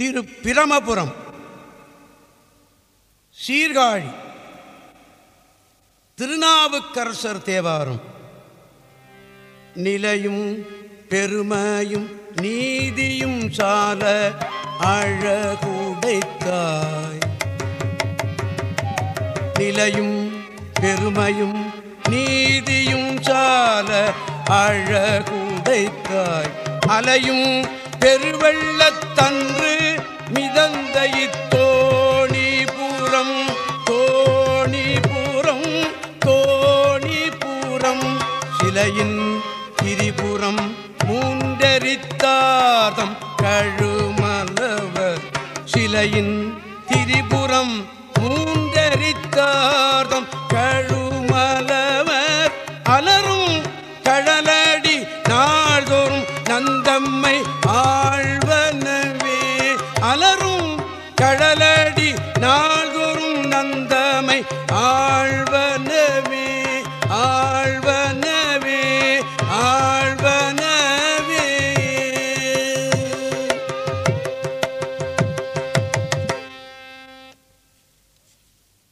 திரு பிரமபுரம். சீர்காழி. திருநாவுக்கரசர் தேவாரம். நிலையும் பெருமையும் நீதியும் சால அழகுடைத்தாய். நிலையும் பெருமையும் நீதியும் சால அழகுடைத்தாய். அலையும் பெருவெள்ளத்தன்று திரிபுரம் சிலையின் திரிபுரம் மூண்டரித்தாதம் கழுமலவர். சிலையின் திரிபுரம் மூண்டரித்தார்தம் கழுமலவர். அலரும் கழலடி நாள்தோறும் நந்தம்மை ஆழ்வனவே. அலரும் கழலடி நாள்தோறும் நந்தமை ஆழ்வனவே.